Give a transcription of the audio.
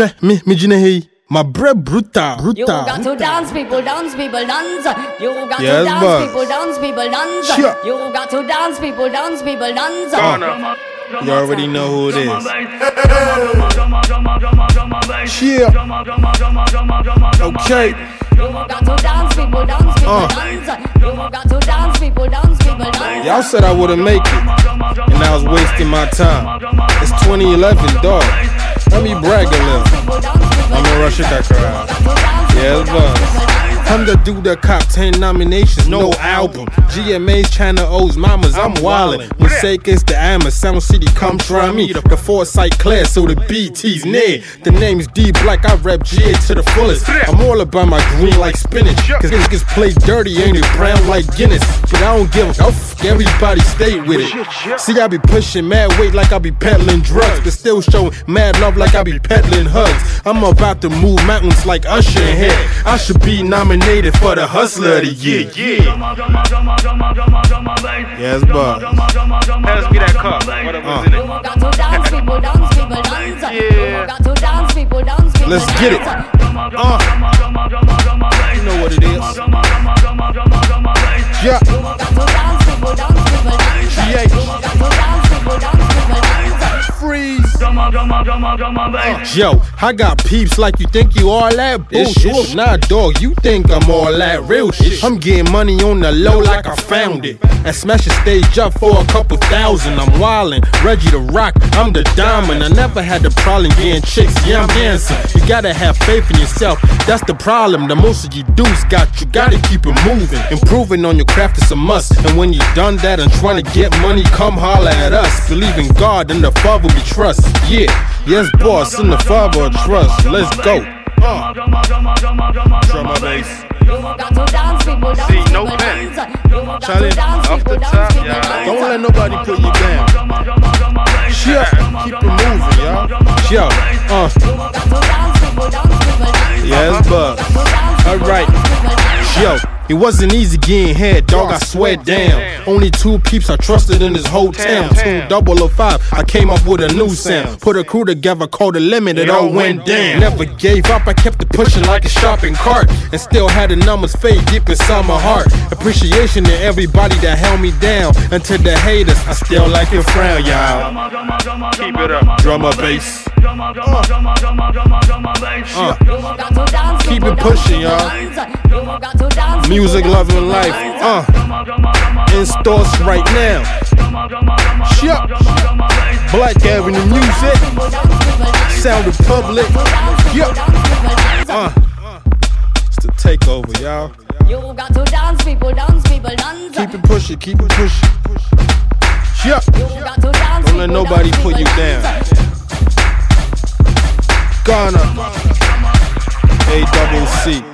Hwɛ me me gyina ha yi. My bread brutal, You got to dance, people, dance, people, dance. You got Yes, to dance, boss. people, dance, people, dance. Sure. You got to dance, people, dance, people, dance. Ghana. You already know who it is. Yeah. Okay. You got to dance, people, dance, people, Uh. dance. You got to dance, people, dance, people, dance. Y'all said I wouldn't make it, and I was wasting my time. It's 2011, dog. Let me brag a little. I'm a Russia crowd. Yes, boss. I'm the dude that cop 10 nominations, no album. GMA's Channel O's mamas, I'm wildin'. Mistake is the Amma, Sound City, come try me. The foresight clear, so the BT's near. The name's D Black, I rap GA to the fullest. I'm all about my green like spinach. Cause niggas play dirty, ain't it brown like Guinness. But I don't give a a f, everybody stay with it. See, I be pushing mad weight like I be peddling drugs, but still showing mad love like I be peddling hugs. I'm about to move mountains like Usher in here. I should be nominated for the Hustler of the Year. Yeah. Yes, boss. Pass me that cup. Whatever's Uh. in it. to dance, people, dance, people, dance. Yeah. You got to dance, people, dance, people, Let's get it. Uh. You know what it is. Yeah. You Yo, I got peeps like you think you all that bullshit. Nah, dog, you think I'm all that real shit. I'm getting money on the low like I found it. And smash the stage up for a couple thousand. I'm wildin', Reggie the Rock, I'm the diamond. I never had the problem getting chicks, yeah, I'm handsome. You gotta have faith in yourself, that's the problem. The most of you dudes got, you gotta keep it moving. Improving on your craft is a must. And when you done that and trying to get money, come holler at us. Believe in God and the Father we trust. Yeah, yes, boss, in the Father I trust. Let's go. Uh. Drum bass. Got to dance, people, dance, See, no people, pen. dance. You got to Challenge off the top, yeah. Don't let nobody put you down. Yeah, keep it moving, y'all. Yo, uh, You got to dance, people, dance, people, dance. yes, but. You got to dance, people, Alright. dance, people. Yo, it wasn't easy getting head, dog. I swear damn. Only two peeps I trusted in this whole town. Double or five. I came up with a new sound. Put a crew together, called a limit. It all went down. Never gave up. I kept it pushing like a shopping cart, and still had the numbers fade deep inside my heart. Appreciation to everybody that held me down, and to the haters, I still like your frown, y'all. Keep it up. Drummer bass. Uh. You got to dance, Keep it pushing, y'all. Music, love, and life. Uh, in stores right now. Shut. Black Avenue Music. Sound Republic. Dance. Uh, it's the takeover, y'all. You got to dance, people, dance, people, dance. Keep it pushing, keep it pushing. Dance, Don't let nobody put you down. Ghana. A double C.